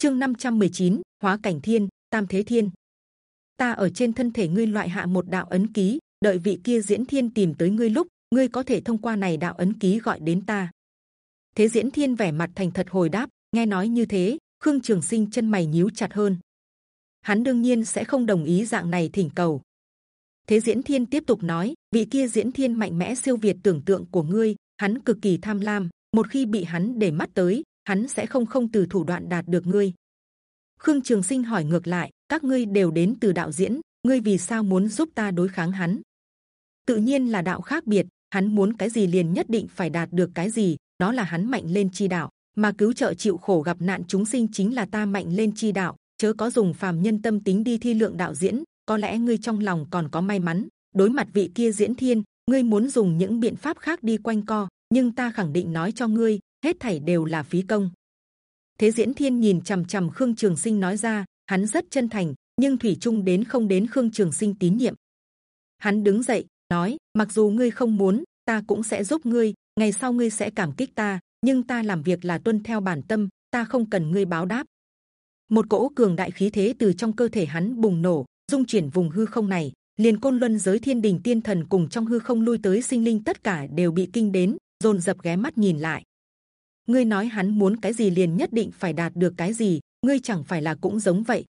chương 519, hóa cảnh thiên tam thế thiên. Ta ở trên thân thể ngươi loại hạ một đạo ấn ký đợi vị kia diễn thiên tìm tới ngươi lúc ngươi có thể thông qua này đạo ấn ký gọi đến ta. Thế diễn thiên vẻ mặt thành thật hồi đáp nghe nói như thế khương trường sinh chân mày nhíu chặt hơn. Hắn đương nhiên sẽ không đồng ý dạng này thỉnh cầu. Thế diễn thiên tiếp tục nói vị kia diễn thiên mạnh mẽ siêu việt tưởng tượng của ngươi hắn cực kỳ tham lam một khi bị hắn để mắt tới hắn sẽ không không từ thủ đoạn đạt được ngươi. Khương trường sinh hỏi ngược lại, các ngươi đều đến từ đạo diễn, ngươi vì sao muốn giúp ta đối kháng hắn? Tự nhiên là đạo khác biệt, hắn muốn cái gì liền nhất định phải đạt được cái gì, đó là hắn mạnh lên chi đạo. Mà cứu trợ chịu khổ gặp nạn chúng sinh chính là ta mạnh lên chi đạo, chớ có dùng phàm nhân tâm tính đi thi lượng đạo diễn, có lẽ ngươi trong lòng còn có may mắn. Đối mặt vị kia diễn thiên, ngươi muốn dùng những biện pháp khác đi quanh co, nhưng ta khẳng định nói cho ngươi hết thảy đều là phí công. Thế diễn thiên nhìn c h ầ m c h ầ m khương trường sinh nói ra, hắn rất chân thành, nhưng thủy chung đến không đến khương trường sinh tín nhiệm. Hắn đứng dậy, nói, mặc dù ngươi không muốn, ta cũng sẽ giúp ngươi, ngày sau ngươi sẽ cảm kích ta, nhưng ta làm việc là tuân theo bản tâm, ta không cần ngươi báo đáp. Một cỗ cường đại khí thế từ trong cơ thể hắn bùng nổ dung chuyển vùng hư không này, liền côn luân giới thiên đình tiên thần cùng trong hư không lui tới sinh linh tất cả đều bị kinh đến, dồn dập ghé mắt nhìn lại ngươi nói hắn muốn cái gì liền nhất định phải đạt được cái gì, ngươi chẳng phải là cũng giống vậy.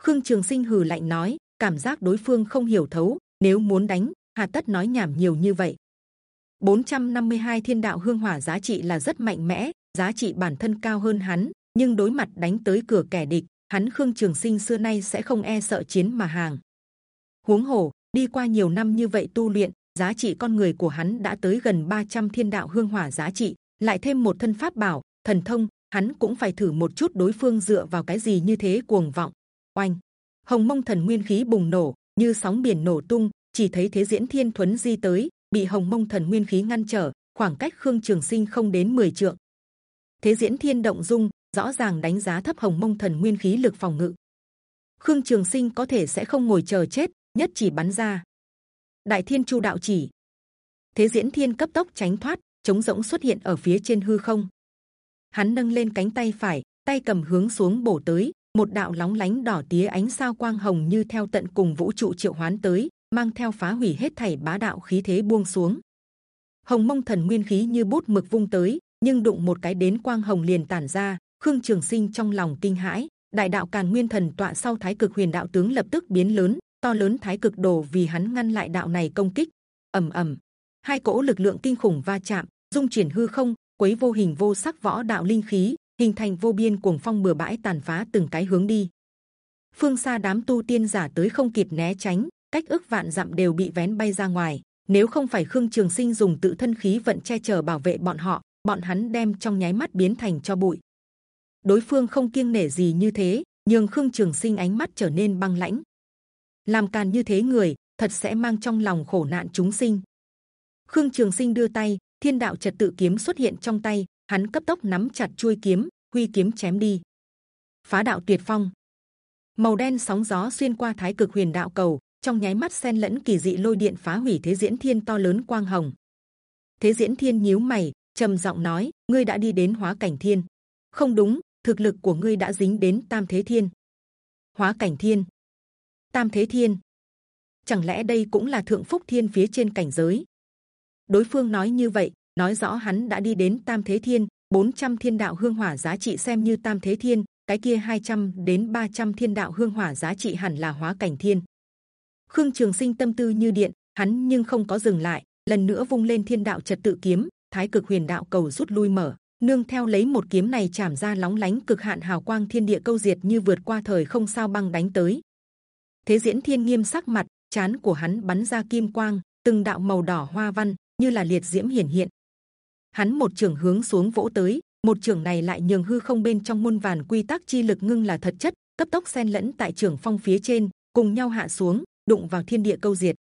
Khương trường sinh hừ lạnh nói, cảm giác đối phương không hiểu thấu, nếu muốn đánh, hà tất nói nhảm nhiều như vậy. 452 thiên đạo hương hỏa giá trị là rất mạnh mẽ, giá trị bản thân cao hơn hắn, nhưng đối mặt đánh tới cửa kẻ địch, hắn khương trường sinh xưa nay sẽ không e sợ chiến mà hàng. Huống hồ, đi qua nhiều năm như vậy tu luyện, giá trị con người của hắn đã tới gần 300 thiên đạo hương hỏa giá trị lại thêm một thân pháp bảo, thần thông, hắn cũng phải thử một chút đối phương dựa vào cái gì như thế cuồng vọng. Oanh! Hồng mông thần nguyên khí bùng nổ, như sóng biển nổ tung, chỉ thấy thế diễn thiên thuấn di tới, bị hồng mông thần nguyên khí ngăn trở, khoảng cách khương trường sinh không đến 10 trượng. Thế diễn thiên động dung, rõ ràng đánh giá thấp hồng mông thần nguyên khí lực phòng ngự. Khương trường sinh có thể sẽ không ngồi chờ chết, nhất chỉ bắn ra. Đại thiên chu đạo chỉ. Thế diễn thiên cấp tốc tránh thoát trống rỗng xuất hiện ở phía trên hư không. Hắn nâng lên cánh tay phải, tay cầm hướng xuống bổ tới, một đạo lóng lánh đỏ tía ánh sao quang hồng như theo tận cùng vũ trụ triệu hoán tới, mang theo phá hủy hết thảy bá đạo khí thế buông xuống. Hồng mông thần nguyên khí như bút mực vung tới, nhưng đụng một cái đến quang hồng liền tản ra. Khương Trường Sinh trong lòng kinh hãi, đại đạo càn nguyên thần tọa sau thái cực huyền đạo tướng lập tức biến lớn, to lớn thái cực đồ vì hắn ngăn lại đạo này công kích. ầm ầm, hai cỗ lực lượng kinh khủng va chạm, dung chuyển hư không, quấy vô hình vô sắc võ đạo linh khí, hình thành vô biên cuồng phong bừa bãi tàn phá từng cái hướng đi. Phương xa đám tu tiên giả tới không kịp né tránh, cách ước vạn dặm đều bị vén bay ra ngoài. Nếu không phải Khương Trường Sinh dùng tự thân khí vận che chở bảo vệ bọn họ, bọn hắn đem trong nháy mắt biến thành cho bụi. Đối phương không kiêng nể gì như thế, nhưng Khương Trường Sinh ánh mắt trở nên băng lãnh. Làm càn như thế người, thật sẽ mang trong lòng khổ nạn chúng sinh. Khương Trường Sinh đưa tay, thiên đạo trật tự kiếm xuất hiện trong tay, hắn cấp tốc nắm chặt chuôi kiếm, huy kiếm chém đi. Phá đạo tuyệt phong. Màu đen sóng gió xuyên qua thái cực huyền đạo cầu, trong nháy mắt xen lẫn kỳ dị lôi điện phá hủy thế diễn thiên to lớn quang hồng. Thế diễn thiên nhíu mày, trầm giọng nói, ngươi đã đi đến hóa cảnh thiên. Không đúng, thực lực của ngươi đã dính đến tam thế thiên. Hóa cảnh thiên. Tam thế thiên. Chẳng lẽ đây cũng là thượng phúc thiên phía trên cảnh giới? Đối phương nói như vậy, nói rõ hắn đã đi đến tam thế thiên 400 thiên đạo hương hỏa giá trị xem như tam thế thiên, cái kia 200 đến 300 thiên đạo hương hỏa giá trị hẳn là hóa cảnh thiên. Khương trường sinh tâm tư như điện, hắn nhưng không có dừng lại, lần nữa vung lên thiên đạo trật tự kiếm, thái cực huyền đạo cầu rút lui mở, nương theo lấy một kiếm này chạm ra lóng lánh cực hạn hào quang thiên địa câu diệt như vượt qua thời không sao băng đánh tới. Thế diễn thiên nghiêm sắc mặt, chán của hắn bắn ra kim quang, từng đạo màu đỏ hoa văn như là liệt diễm hiển hiện. Hắn một trường hướng xuống vỗ tới, một trường này lại nhường hư không bên trong muôn vàn quy tắc chi lực ngưng là thật chất, cấp tốc xen lẫn tại trường phong phía trên, cùng nhau hạ xuống, đụng vào thiên địa câu diệt.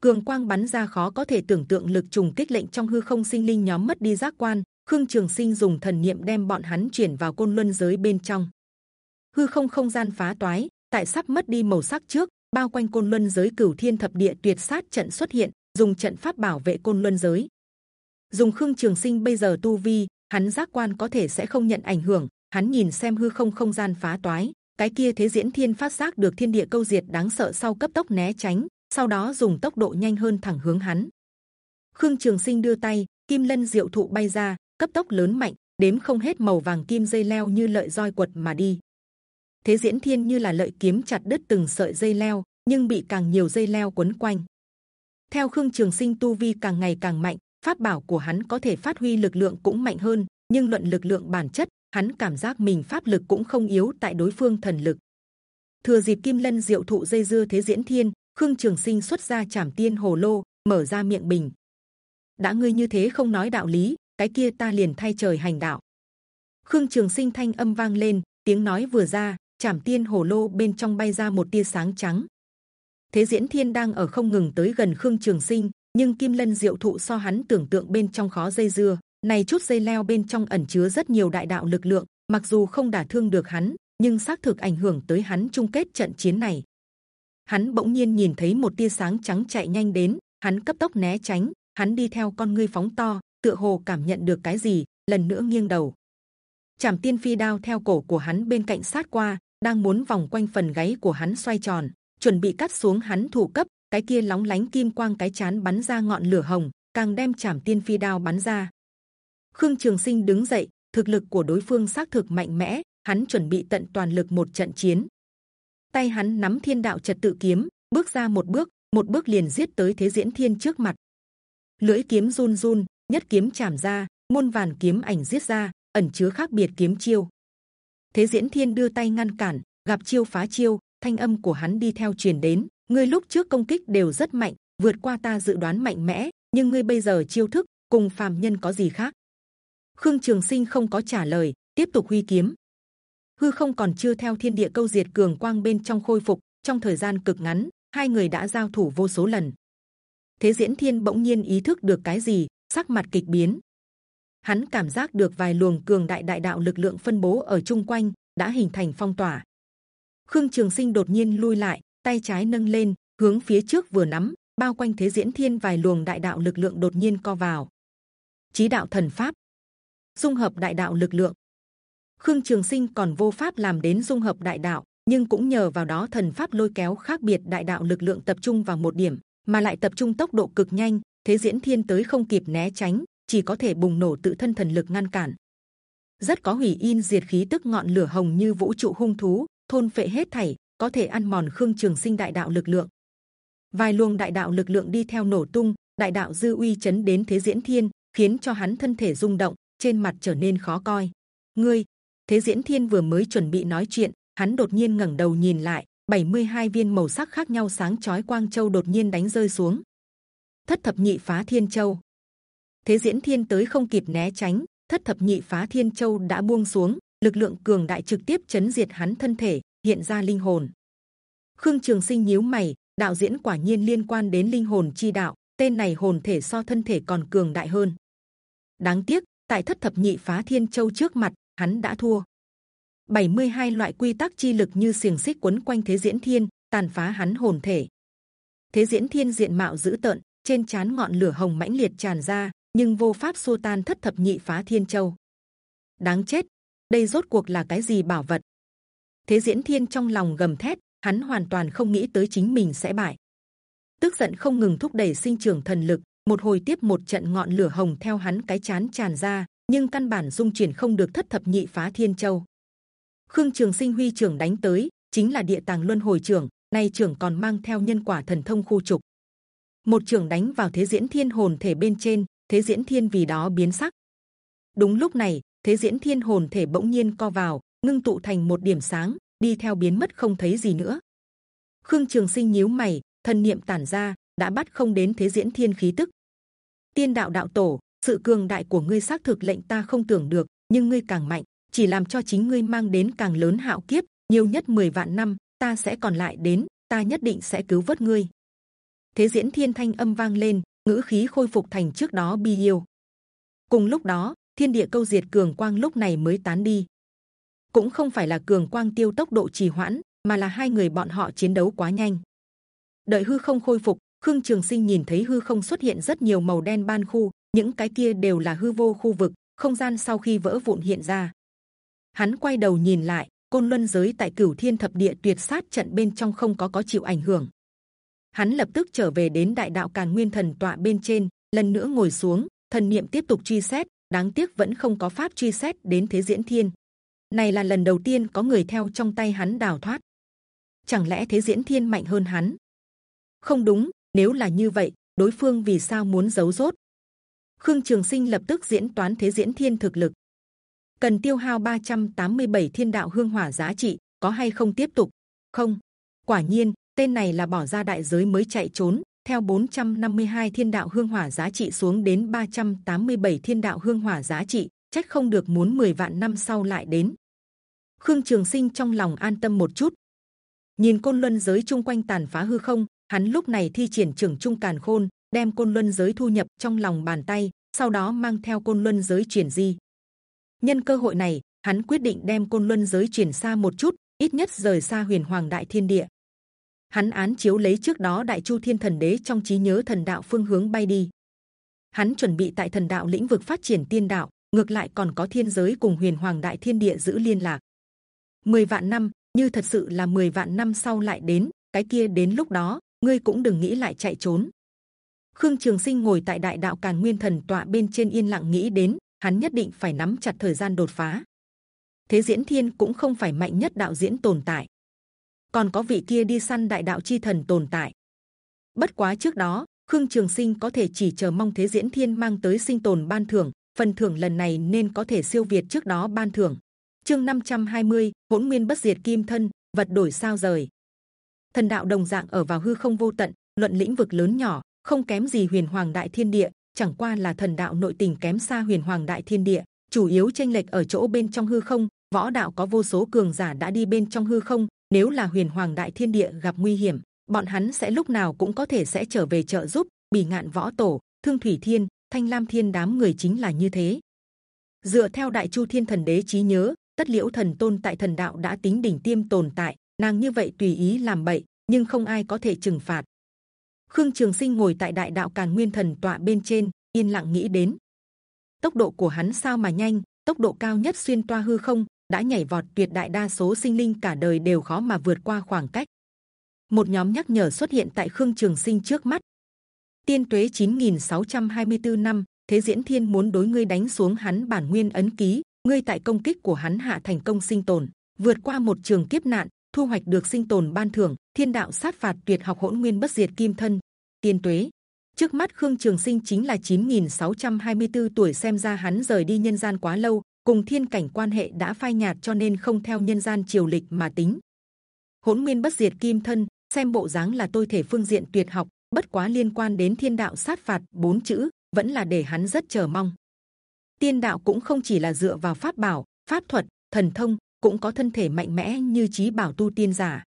Cường quang bắn ra khó có thể tưởng tượng lực trùng kích lệnh trong hư không sinh linh nhóm mất đi giác quan. Khương Trường Sinh dùng thần niệm đem bọn hắn chuyển vào côn luân giới bên trong. Hư không không gian phá toái, tại sắp mất đi màu sắc trước, bao quanh côn luân giới cửu thiên thập địa tuyệt sát trận xuất hiện, dùng trận pháp bảo vệ côn luân giới. Dùng khương trường sinh bây giờ tu vi, hắn giác quan có thể sẽ không nhận ảnh hưởng, hắn nhìn xem hư không không gian phá toái cái kia thế diễn thiên phát giác được thiên địa câu diệt đáng sợ sau cấp tốc né tránh sau đó dùng tốc độ nhanh hơn thẳng hướng hắn. Khương trường sinh đưa tay kim lân diệu thụ bay ra cấp tốc lớn mạnh đếm không hết màu vàng kim dây leo như lợi roi quật mà đi. Thế diễn thiên như là lợi kiếm chặt đứt từng sợi dây leo nhưng bị càng nhiều dây leo quấn quanh theo khương trường sinh, tu vi càng ngày càng mạnh, pháp bảo của hắn có thể phát huy lực lượng cũng mạnh hơn, nhưng luận lực lượng bản chất, hắn cảm giác mình pháp lực cũng không yếu tại đối phương thần lực. Thừa dịp kim lân diệu thụ dây dưa thế diễn thiên, khương trường sinh xuất ra chảm tiên hồ lô, mở ra miệng bình. Đã ngươi như thế không nói đạo lý, cái kia ta liền thay trời hành đạo. Khương trường sinh thanh âm vang lên, tiếng nói vừa ra chảm tiên hồ lô bên trong bay ra một tia sáng trắng thế diễn thiên đang ở không ngừng tới gần khương trường sinh, nhưng kim lân diệu thụ so hắn tưởng tượng bên trong khó dây dưa. Này chút dây leo bên trong ẩn chứa rất nhiều đại đạo lực lượng, mặc dù không đả thương được hắn, nhưng xác thực ảnh hưởng tới hắn chung kết trận chiến này. Hắn bỗng nhiên nhìn thấy một tia sáng trắng chạy nhanh đến, hắn cấp tốc né tránh, hắn đi theo con ngươi phóng to, tựa hồ cảm nhận được cái gì, lần nữa nghiêng đầu. Chảm tiên phi đao theo cổ của hắn bên cạnh sát qua, đang muốn vòng quanh phần gáy của hắn xoay tròn chuẩn bị cắt xuống hắn thủ cấp, cái kia lóng lánh kim quang cái chán bắn ra ngọn lửa hồng, càng đem chảm tiên phi đao bắn ra. Khương trường sinh đứng dậy, thực lực của đối phương xác thực mạnh mẽ, hắn chuẩn bị tận toàn lực một trận chiến. Tay hắn nắm thiên đạo trật tự kiếm, bước ra một bước một bước liền giết tới thế diễn thiên trước mặt. Lưỡi kiếm run run, nhất kiếm chạm ra môn vàn kiếm ảnh giết ra, ẩn chứa khác biệt kiếm chiêu. Thế diễn thiên đưa tay ngăn cản, gặp chiêu phá chiêu thanh âm của hắn đi theo truyền đến, ngươi lúc trước công kích đều rất mạnh, vượt qua ta dự đoán mạnh mẽ, nhưng ngươi bây giờ chiêu thức, cùng phàm nhân có gì khác? Khương trường sinh không có trả lời, tiếp tục huy kiếm. Hư không còn chưa theo thiên địa câu diệt cường quang bên trong khôi phục, trong thời gian cực ngắn, hai người đã giao thủ vô số lần. Thế diễn thiên bỗng nhiên ý thức được cái gì, sắc mặt kịch biến. Hắn cảm giác được vài luồng cường đại đại đạo lực lượng phân bố ở chung quanh, đã hình thành phong tỏa khương trường sinh đột nhiên lui lại, tay trái nâng lên, hướng phía trước vừa nắm, bao quanh thế diễn thiên vài luồng đại đạo lực lượng đột nhiên co vào. Chí đạo thần pháp. Dung hợp đại đạo lực lượng. Khương trường sinh còn vô pháp làm đến dung hợp đại đạo, nhưng cũng nhờ vào đó thần pháp lôi kéo khác biệt đại đạo lực lượng tập trung vào một điểm, mà lại tập trung tốc độ cực nhanh, thế diễn thiên tới không kịp né tránh, chỉ có thể bùng nổ tự thân thần lực ngăn cản. Rất có hủy in diệt khí tức ngọn lửa hồng như vũ trụ hung thú thôn phệ hết thảy, có thể ăn mòn khương trường sinh đại đạo lực lượng. Vài luồng đại đạo lực lượng đi theo nổ tung, đại đạo dư uy chấn đến thế diễn thiên, khiến cho hắn thân thể rung động, trên mặt trở nên khó coi. Ngươi, thế diễn thiên vừa mới chuẩn bị nói chuyện, hắn đột nhiên ngẩng đầu nhìn lại 72 viên màu sắc khác nhau sáng chói quang châu đột nhiên đánh rơi xuống. Thất thập nhị phá thiên châu. Thế diễn thiên tới không kịp né tránh, thất thập nhị phá thiên châu đã buông xuống lực lượng cường đại trực tiếp chấn diệt hắn thân thể, hiện ra linh hồn. Khương trường sinh nhíu mày, đạo diễn quả nhiên liên quan đến linh hồn chi đạo, tên này hồn thể so thân thể còn cường đại hơn. Đáng tiếc, tại thất thập nhị phá thiên châu trước mặt, hắn đã thua. 72 loại quy tắc chi lực như xiềng xích quấn quanh thế diễn thiên, tàn phá hắn hồn thể. Thế diễn thiên diện mạo dữ tợn, trên chán ngọn lửa hồng mãnh liệt tràn ra, nhưng vô pháp xua tan thất thập nhị phá thiên châu. Đáng chết đây rốt cuộc là cái gì bảo vật? Thế diễn thiên trong lòng gầm thét, hắn hoàn toàn không nghĩ tới chính mình sẽ bại. Tức giận không ngừng thúc đẩy sinh trưởng thần lực, một hồi tiếp một trận ngọn lửa hồng theo hắn cái chán tràn ra, nhưng căn bản dung chuyển không được thất thập nhị phá thiên châu. Khương trường sinh huy trưởng đánh tới, chính là địa tàng luân hồi trưởng, nay trưởng còn mang theo nhân quả thần thông khu trục. Một trưởng đánh vào thế diễn thiên hồn thể bên trên, thế diễn thiên vì đó biến sắc. Đúng lúc này thế diễn thiên hồn thể bỗng nhiên co vào, ngưng tụ thành một điểm sáng, đi theo biến mất không thấy gì nữa. Khương trường sinh nhíu mày, thần niệm tản ra, đã bắt không đến thế diễn thiên khí tức. Tiên đạo đạo tổ, sự cường đại của ngươi xác thực lệnh ta không tưởng được, nhưng ngươi càng mạnh, chỉ làm cho chính ngươi mang đến càng lớn hạo kiếp, nhiều nhất 10 vạn năm, ta sẽ còn lại đến, ta nhất định sẽ cứu vớt ngươi. Thế diễn thiên thanh âm vang lên, ngữ khí khôi phục thành trước đó bi yêu. Cùng lúc đó thiên địa câu diệt cường quang lúc này mới tán đi. Cũng không phải là cường quang tiêu tốc độ trì hoãn, mà là hai người bọn họ chiến đấu quá nhanh. Đợi hư không khôi phục, khương trường sinh nhìn thấy hư không xuất hiện rất nhiều màu đen ban khu, những cái kia đều là hư vô khu vực, không gian sau khi vỡ vụn hiện ra. Hắn quay đầu nhìn lại, côn luân giới tại cửu thiên thập địa tuyệt sát trận bên trong không có có chịu ảnh hưởng. Hắn lập tức trở về đến đại đạo càn nguyên thần tọa bên trên, lần nữa ngồi xuống, thần niệm tiếp tục truy xét đáng tiếc vẫn không có pháp truy xét đến thế diễn thiên. Này là lần đầu tiên có người theo trong tay hắn đào thoát. Chẳng lẽ thế diễn thiên mạnh hơn hắn? Không đúng, nếu là như vậy, đối phương vì sao muốn giấu rốt? Khương trường sinh lập tức diễn toán thế diễn thiên thực lực. Cần tiêu hao 387 thiên đạo hương hỏa giá trị, có hay không tiếp tục? Không. Quả nhiên, tên này là bỏ ra đại giới mới chạy trốn theo 452 thiên đạo hương hỏa giá trị xuống đến 387 thiên đạo hương hỏa giá trị, trách không được muốn 10 vạn năm sau lại đến. Khương trường sinh trong lòng an tâm một chút. Nhìn côn luân giới chung quanh tàn phá hư không, hắn lúc này thi triển trưởng trung càn khôn, đem côn luân giới thu nhập trong lòng bàn tay, sau đó mang theo côn luân giới chuyển di. Nhân cơ hội này, hắn quyết định đem côn luân giới chuyển xa một chút, ít nhất rời xa huyền hoàng đại thiên địa hắn án chiếu lấy trước đó đại chu thiên thần đế trong trí nhớ thần đạo phương hướng bay đi. Hắn chuẩn bị tại thần đạo lĩnh vực phát triển tiên đạo, ngược lại còn có thiên giới cùng huyền hoàng đại thiên địa giữ liên lạc. 10 vạn năm, như thật sự là 10 vạn năm sau lại đến, cái kia đến lúc đó, ngươi cũng đừng nghĩ lại chạy trốn. Khương trường sinh ngồi tại đại đạo càn nguyên thần tọa bên trên yên lặng nghĩ đến, hắn nhất định phải nắm chặt thời gian đột phá. Thế diễn thiên cũng không phải mạnh nhất đạo diễn tồn tại còn có vị kia đi săn đại đạo chi thần tồn tại. Bất quá trước đó khương trường sinh có thể chỉ chờ mong thế diễn thiên mang tới sinh tồn ban thưởng phần thưởng lần này nên có thể siêu việt trước đó ban thưởng. Chương 520, hỗn nguyên bất diệt kim thân vật đổi sao rời. Thần đạo đồng dạng ở vào hư không vô tận luận lĩnh vực lớn nhỏ không kém gì huyền hoàng đại thiên địa chẳng qua là thần đạo nội tình kém xa huyền hoàng đại thiên địa chủ yếu tranh lệch ở chỗ bên trong hư không võ đạo có vô số cường giả đã đi bên trong hư không nếu là huyền hoàng đại thiên địa gặp nguy hiểm, bọn hắn sẽ lúc nào cũng có thể sẽ trở về trợ giúp, bỉ ngạn võ tổ, thương thủy thiên, thanh lam thiên đám người chính là như thế. Dựa theo đại chu thiên thần đế trí nhớ, tất liễu thần tôn tại thần đạo đã tính đỉnh tiêm tồn tại, nàng như vậy tùy ý làm bậy, nhưng không ai có thể trừng phạt. Khương trường sinh ngồi tại đại đạo càn nguyên thần tọa bên trên, yên lặng nghĩ đến. Tốc độ của hắn sao mà nhanh, tốc độ cao nhất xuyên toa hư không đã nhảy vọt tuyệt đại đa số sinh linh cả đời đều khó mà vượt qua khoảng cách. Một nhóm nhắc nhở xuất hiện tại khương trường sinh trước mắt. Tiên tuế 9624 năm, thế diễn thiên muốn đối ngươi đánh xuống hắn bản nguyên ấn ký, ngươi tại công kích của hắn hạ thành công sinh tồn, vượt qua một trường kiếp nạn, thu hoạch được sinh tồn ban thưởng, thiên đạo sát phạt tuyệt học hỗn nguyên bất diệt kim thân. Tiên tuế. Trước mắt khương trường sinh chính là 9.624 tuổi, xem ra hắn rời đi nhân gian quá lâu cùng thiên cảnh quan hệ đã phai nhạt cho nên không theo nhân gian triều lịch mà tính. Hỗn nguyên bất diệt kim thân, xem bộ dáng là tôi thể phương diện tuyệt học, bất quá liên quan đến thiên đạo sát phạt bốn chữ, vẫn là để hắn rất chờ mong. Tiên đạo cũng không chỉ là dựa vào pháp bảo, pháp thuật, thần thông, cũng có thân thể mạnh mẽ như trí bảo tu tiên giả.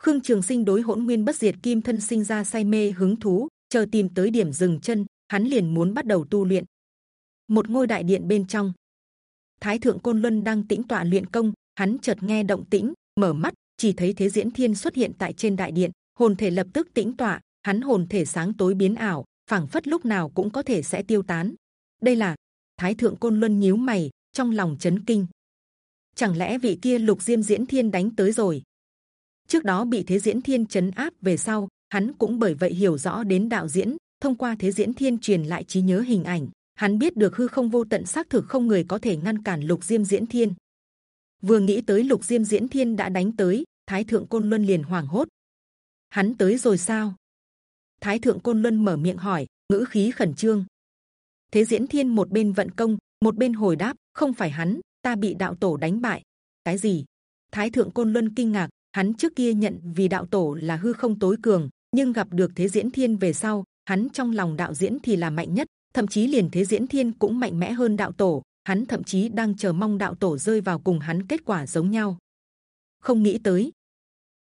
Khương trường sinh đối hỗn nguyên bất diệt kim thân sinh ra say mê hứng thú, chờ tìm tới điểm dừng chân, hắn liền muốn bắt đầu tu luyện. Một ngôi đại điện bên trong thái thượng côn luân đang tĩnh tọa luyện công, hắn chợt nghe động tĩnh, mở mắt, chỉ thấy thế diễn thiên xuất hiện tại trên đại điện, hồn thể lập tức tĩnh tọa, hắn hồn thể sáng tối biến ảo, phảng phất lúc nào cũng có thể sẽ tiêu tán. Đây là, thái thượng côn luân nhíu mày, trong lòng chấn kinh. Chẳng lẽ vị kia lục diêm diễn thiên đánh tới rồi? Trước đó bị thế diễn thiên chấn áp về sau, hắn cũng bởi vậy hiểu rõ đến đạo diễn, thông qua thế diễn thiên truyền lại trí nhớ hình ảnh hắn biết được hư không vô tận xác thực không người có thể ngăn cản lục diêm diễn thiên. Vừa nghĩ tới lục diêm diễn thiên đã đánh tới, thái thượng côn luân liền hoảng hốt. Hắn tới rồi sao? Thái thượng côn luân mở miệng hỏi, ngữ khí khẩn trương. Thế diễn thiên một bên vận công, một bên hồi đáp, không phải hắn, ta bị đạo tổ đánh bại. Cái gì? Thái thượng côn luân kinh ngạc, hắn trước kia nhận vì đạo tổ là hư không tối cường, nhưng gặp được thế diễn thiên về sau, hắn trong lòng đạo diễn thì là mạnh nhất thậm chí liền thế diễn thiên cũng mạnh mẽ hơn đạo tổ, hắn thậm chí đang chờ mong đạo tổ rơi vào cùng hắn kết quả giống nhau. Không nghĩ tới,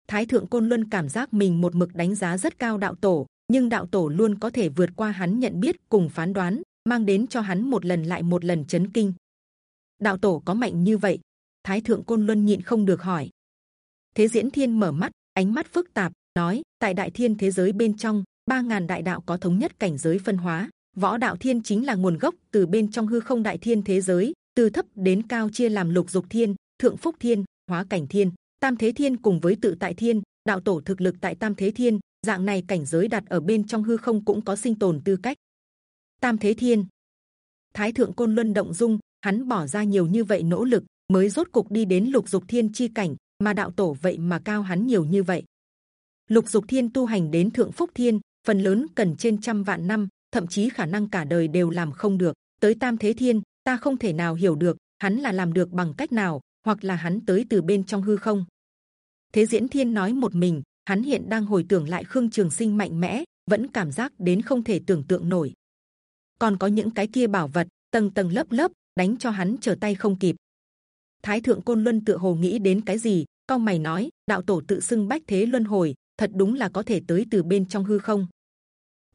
thái thượng côn luân cảm giác mình một mực đánh giá rất cao đạo tổ, nhưng đạo tổ luôn có thể vượt qua hắn nhận biết cùng phán đoán, mang đến cho hắn một lần lại một lần chấn kinh. Đạo tổ có mạnh như vậy? Thái thượng côn luân nhịn không được hỏi. Thế diễn thiên mở mắt, ánh mắt phức tạp, nói, tại đại thiên thế giới bên trong, ba ngàn đại đạo có thống nhất cảnh giới phân hóa võ đạo thiên chính là nguồn gốc từ bên trong hư không đại thiên thế giới từ thấp đến cao chia làm lục dục thiên, thượng phúc thiên, hóa cảnh thiên, tam thế thiên cùng với tự tại thiên. Đạo tổ thực lực tại tam thế thiên, dạng này cảnh giới đặt ở bên trong hư không cũng có sinh tồn tư cách. Tam thế thiên, Thái thượng côn luân động dung, hắn bỏ ra nhiều như vậy nỗ lực mới rốt cục đi đến lục dục thiên chi cảnh, mà đạo tổ vậy mà cao hắn nhiều như vậy. Lục dục thiên tu hành đến thượng phúc thiên, phần lớn cần trên trăm vạn năm, thậm chí khả năng cả đời đều làm không được. Tới tam thế thiên, ta không thể nào hiểu được hắn là làm được bằng cách nào, hoặc là hắn tới từ bên trong hư không. Thế diễn thiên nói một mình, hắn hiện đang hồi tưởng lại khương trường sinh mạnh mẽ, vẫn cảm giác đến không thể tưởng tượng nổi. Còn có những cái kia bảo vật, tầng tầng lớp lớp, đánh cho hắn trở tay không kịp. Thái thượng côn luân tựa hồ nghĩ đến cái gì, cao mày nói: đạo tổ tự xưng bách thế luân hồi, thật đúng là có thể tới từ bên trong hư không.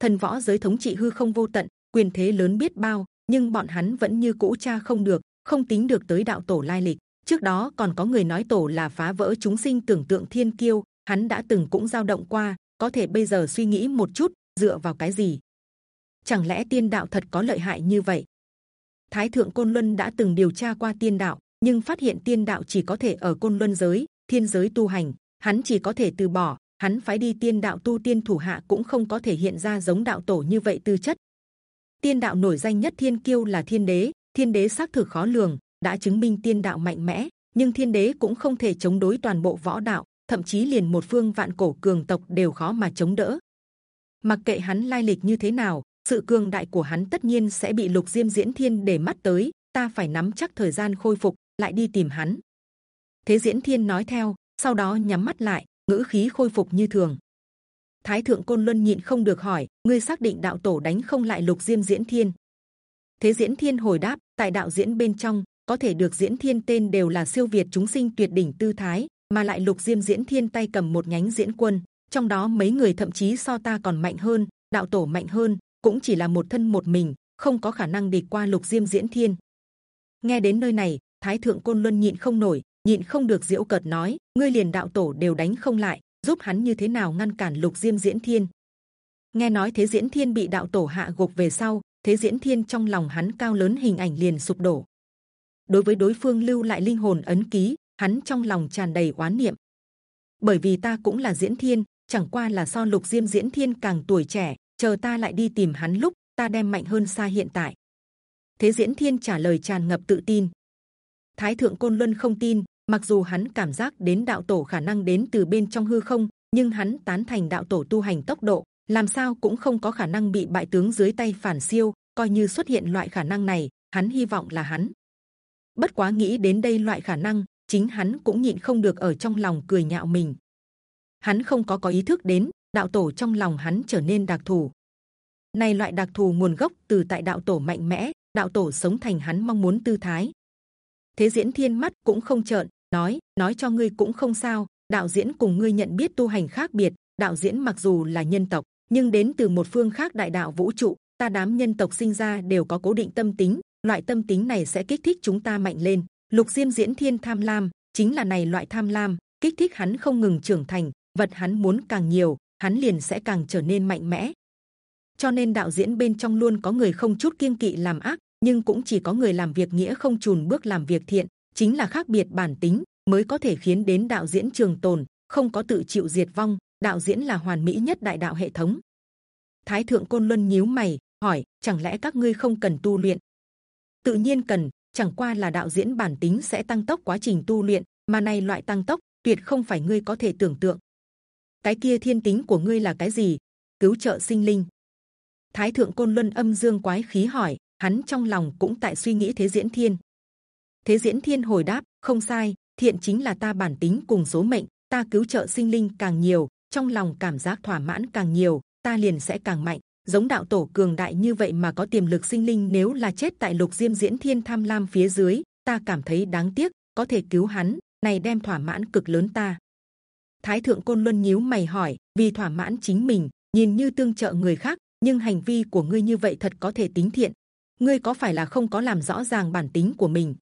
Thần võ giới thống trị hư không vô tận, quyền thế lớn biết bao, nhưng bọn hắn vẫn như cũ cha không được, không tính được tới đạo tổ lai lịch. Trước đó còn có người nói tổ là phá vỡ chúng sinh tưởng tượng thiên kiêu, hắn đã từng cũng dao động qua, có thể bây giờ suy nghĩ một chút, dựa vào cái gì? Chẳng lẽ tiên đạo thật có lợi hại như vậy? Thái thượng côn luân đã từng điều tra qua tiên đạo, nhưng phát hiện tiên đạo chỉ có thể ở côn luân giới, thiên giới tu hành, hắn chỉ có thể từ bỏ. Hắn phái đi tiên đạo tu tiên thủ hạ cũng không có thể hiện ra giống đạo tổ như vậy tư chất. Tiên đạo nổi danh nhất thiên kiêu là thiên đế, thiên đế xác thực khó lường, đã chứng minh tiên đạo mạnh mẽ, nhưng thiên đế cũng không thể chống đối toàn bộ võ đạo, thậm chí liền một phương vạn cổ cường tộc đều khó mà chống đỡ. Mặc kệ hắn lai lịch như thế nào, sự cường đại của hắn tất nhiên sẽ bị lục diêm diễn thiên để mắt tới. Ta phải nắm chắc thời gian khôi phục, lại đi tìm hắn. Thế diễn thiên nói theo, sau đó nhắm mắt lại, ngữ khí khôi phục như thường. Thái thượng côn luân nhịn không được hỏi, ngươi xác định đạo tổ đánh không lại lục diêm diễn thiên? Thế diễn thiên hồi đáp, tại đạo diễn bên trong có thể được diễn thiên tên đều là siêu việt chúng sinh tuyệt đỉnh tư thái, mà lại lục diêm diễn thiên tay cầm một nhánh diễn quân, trong đó mấy người thậm chí so ta còn mạnh hơn, đạo tổ mạnh hơn, cũng chỉ là một thân một mình, không có khả năng địch qua lục diêm diễn thiên. Nghe đến nơi này, Thái thượng côn luân nhịn không nổi, nhịn không được diễu cợt nói: ngươi liền đạo tổ đều đánh không lại, giúp hắn như thế nào ngăn cản lục diêm diễn thiên? Nghe nói thế diễn thiên bị đạo tổ hạ gục về sau, thế diễn thiên trong lòng hắn cao lớn hình ảnh liền sụp đổ. Đối với đối phương lưu lại linh hồn ấn ký, hắn trong lòng tràn đầy oán niệm. Bởi vì ta cũng là diễn thiên, chẳng qua là so lục diêm diễn thiên càng tuổi trẻ, chờ ta lại đi tìm hắn lúc ta đem mạnh hơn xa hiện tại. Thế diễn thiên trả lời tràn ngập tự tin. Thái thượng côn luân không tin, mặc dù hắn cảm giác đến đạo tổ khả năng đến từ bên trong hư không, nhưng hắn tán thành đạo tổ tu hành tốc độ, làm sao cũng không có khả năng bị bại tướng dưới tay phản siêu. coi như xuất hiện loại khả năng này, hắn hy vọng là hắn. Bất quá nghĩ đến đây loại khả năng, chính hắn cũng nhịn không được ở trong lòng cười nhạo mình. Hắn không có có ý thức đến đạo tổ trong lòng hắn trở nên đặc thù. Này loại đặc thù nguồn gốc từ tại đạo tổ mạnh mẽ, đạo tổ sống thành hắn mong muốn tư thái. Thế diễn thiên mắt cũng không trợn, nói nói cho ngươi cũng không sao. Đạo diễn cùng ngươi nhận biết tu hành khác biệt. Đạo diễn mặc dù là nhân tộc, nhưng đến từ một phương khác đại đạo vũ trụ. Ta đám nhân tộc sinh ra đều có cố định tâm tính, loại tâm tính này sẽ kích thích chúng ta mạnh lên. Lục Diêm diễn thiên tham lam chính là này loại tham lam, kích thích hắn không ngừng trưởng thành. Vật hắn muốn càng nhiều, hắn liền sẽ càng trở nên mạnh mẽ. Cho nên đạo diễn bên trong luôn có người không chút kiêng kỵ làm ác, nhưng cũng chỉ có người làm việc nghĩa không chùn bước làm việc thiện, chính là khác biệt bản tính mới có thể khiến đến đạo diễn trường tồn, không có tự chịu diệt vong. Đạo diễn là hoàn mỹ nhất đại đạo hệ thống. Thái thượng côn luân nhíu mày hỏi: chẳng lẽ các ngươi không cần tu luyện? Tự nhiên cần, chẳng qua là đạo diễn bản tính sẽ tăng tốc quá trình tu luyện, mà này loại tăng tốc tuyệt không phải ngươi có thể tưởng tượng cái kia thiên tính của ngươi là cái gì cứu trợ sinh linh thái thượng côn luân âm dương quái khí hỏi hắn trong lòng cũng tại suy nghĩ thế diễn thiên thế diễn thiên hồi đáp không sai thiện chính là ta bản tính cùng số mệnh ta cứu trợ sinh linh càng nhiều trong lòng cảm giác thỏa mãn càng nhiều ta liền sẽ càng mạnh giống đạo tổ cường đại như vậy mà có tiềm lực sinh linh nếu là chết tại lục diêm diễn thiên tham lam phía dưới ta cảm thấy đáng tiếc có thể cứu hắn này đem thỏa mãn cực lớn ta Thái thượng côn luân nhíu mày hỏi, vì thỏa mãn chính mình, nhìn như tương trợ người khác, nhưng hành vi của ngươi như vậy thật có thể tính thiện. Ngươi có phải là không có làm rõ ràng bản tính của mình?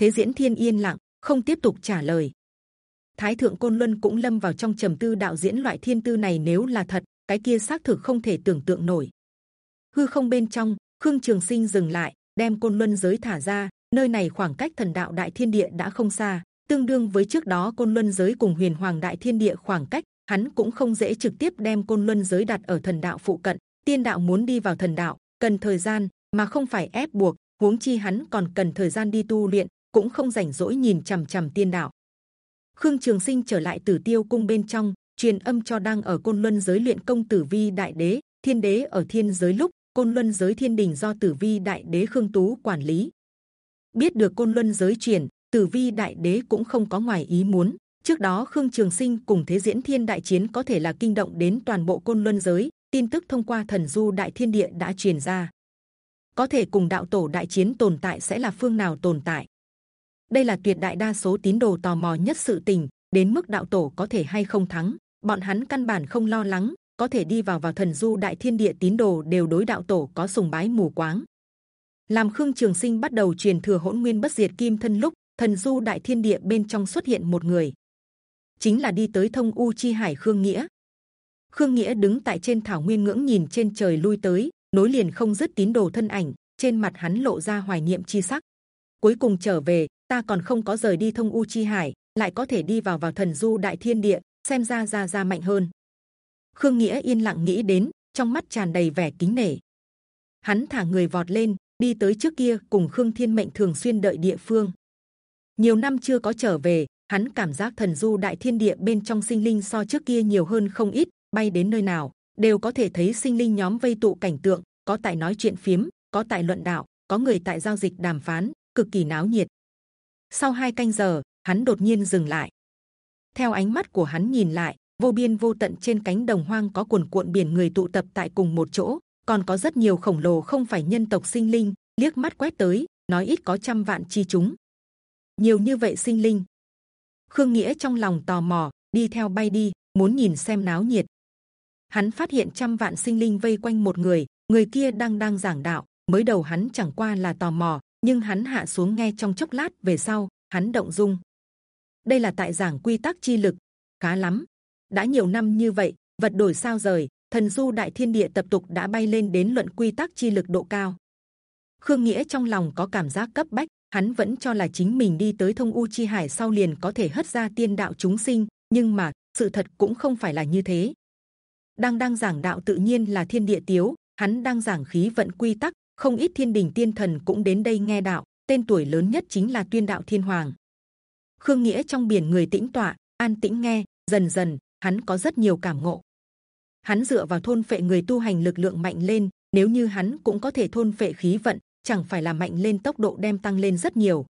Thế diễn thiên yên lặng, không tiếp tục trả lời. Thái thượng côn luân cũng lâm vào trong trầm tư đạo diễn loại thiên tư này nếu là thật, cái kia xác thực không thể tưởng tượng nổi. Hư không bên trong, khương trường sinh dừng lại, đem côn luân giới thả ra, nơi này khoảng cách thần đạo đại thiên địa đã không xa tương đương với trước đó côn luân giới cùng huyền hoàng đại thiên địa khoảng cách hắn cũng không dễ trực tiếp đem côn luân giới đặt ở thần đạo phụ cận tiên đạo muốn đi vào thần đạo cần thời gian mà không phải ép buộc huống chi hắn còn cần thời gian đi tu luyện cũng không rảnh rỗi nhìn c h ầ m c h ầ m tiên đạo. Khương trường sinh trở lại tử tiêu cung bên trong, truyền âm cho đang ở côn luân giới luyện công tử vi đại đế. Thiên đế ở thiên giới lúc, côn luân giới thiên đình do tử vi đại đế khương tú quản lý. Biết được côn luân giới truyền, tử vi đại đế cũng không có ngoài ý muốn. Trước đó khương trường sinh cùng thế diễn thiên đại chiến có thể là kinh động đến toàn bộ côn luân giới. Tin tức thông qua thần du đại thiên địa đã truyền ra. Có thể cùng đạo tổ đại chiến tồn tại sẽ là phương nào tồn tại? Đây là tuyệt đại đa số tín đồ tò mò nhất sự tình, đến mức đạo tổ có thể hay không thắng. Bọn hắn căn bản không lo lắng, có thể đi vào vào thần du đại thiên địa tín đồ đều đối đạo tổ có sùng bái mù quáng. Làm khương trường sinh bắt đầu truyền thừa hỗn nguyên bất diệt kim thân lúc, thần du đại thiên địa bên trong xuất hiện một người. Chính là đi tới thông u chi hải khương nghĩa. Khương nghĩa đứng tại trên thảo nguyên ngưỡng nhìn trên trời lui tới, nối liền không dứt tín đồ thân ảnh, trên mặt hắn lộ ra hoài niệm chi sắc. Cuối cùng trở về ta còn không có rời đi thông u chi hải lại có thể đi vào vào thần du đại thiên địa xem ra ra ra mạnh hơn. Khương nghĩa yên lặng nghĩ đến trong mắt tràn đầy vẻ kính nể. Hắn thả người vọt lên đi tới trước kia cùng khương thiên mệnh thường xuyên đợi địa phương. Nhiều năm chưa có trở về hắn cảm giác thần du đại thiên địa bên trong sinh linh so trước kia nhiều hơn không ít bay đến nơi nào đều có thể thấy sinh linh nhóm vây tụ cảnh tượng, có tại nói chuyện phiếm, có tại luận đạo, có người tại giao dịch đàm phán, cực kỳ náo nhiệt. Sau hai canh giờ, hắn đột nhiên dừng lại. Theo ánh mắt của hắn nhìn lại, vô biên vô tận trên cánh đồng hoang có cuồn cuộn biển người tụ tập tại cùng một chỗ, còn có rất nhiều khổng lồ không phải nhân tộc sinh linh liếc mắt quét tới, nói ít có trăm vạn chi chúng. Nhiều như vậy sinh linh, khương nghĩa trong lòng tò mò đi theo bay đi, muốn nhìn xem náo nhiệt hắn phát hiện trăm vạn sinh linh vây quanh một người, người kia đang đang giảng đạo. Mới đầu hắn chẳng qua là tò mò, nhưng hắn hạ xuống nghe trong chốc lát về sau, hắn động dung. Đây là tại giảng quy tắc chi lực, khá lắm. đã nhiều năm như vậy, vật đổi sao rời, thần du đại thiên địa tập tục đã bay lên đến luận quy tắc chi lực độ cao. Khương nghĩa trong lòng có cảm giác cấp bách, hắn vẫn cho là chính mình đi tới thông u chi hải sau liền có thể hất ra tiên đạo chúng sinh, nhưng mà sự thật cũng không phải là như thế đang đang giảng đạo tự nhiên là thiên địa tiếu hắn đang giảng khí vận quy tắc không ít thiên đình tiên thần cũng đến đây nghe đạo, tên tuổi lớn nhất chính là tuyên đạo thiên hoàng. Khương nghĩa trong biển người tĩnh tọa, an tĩnh nghe, dần dần, hắn có rất nhiều cảm ngộ. Hắn dựa vào thôn phệ người tu hành lực lượng mạnh lên, nếu như hắn cũng có thể thôn phệ khí vận, chẳng phải là mạnh lên tốc độ đem tăng lên rất nhiều.